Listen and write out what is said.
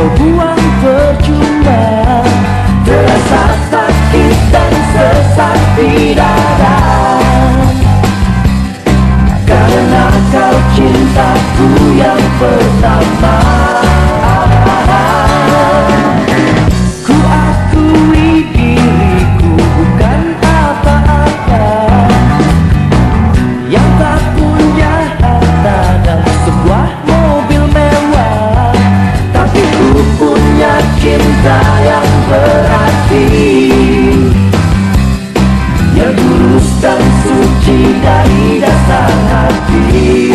the rules. berarti. Yang lurus dan suci dari dasar hati.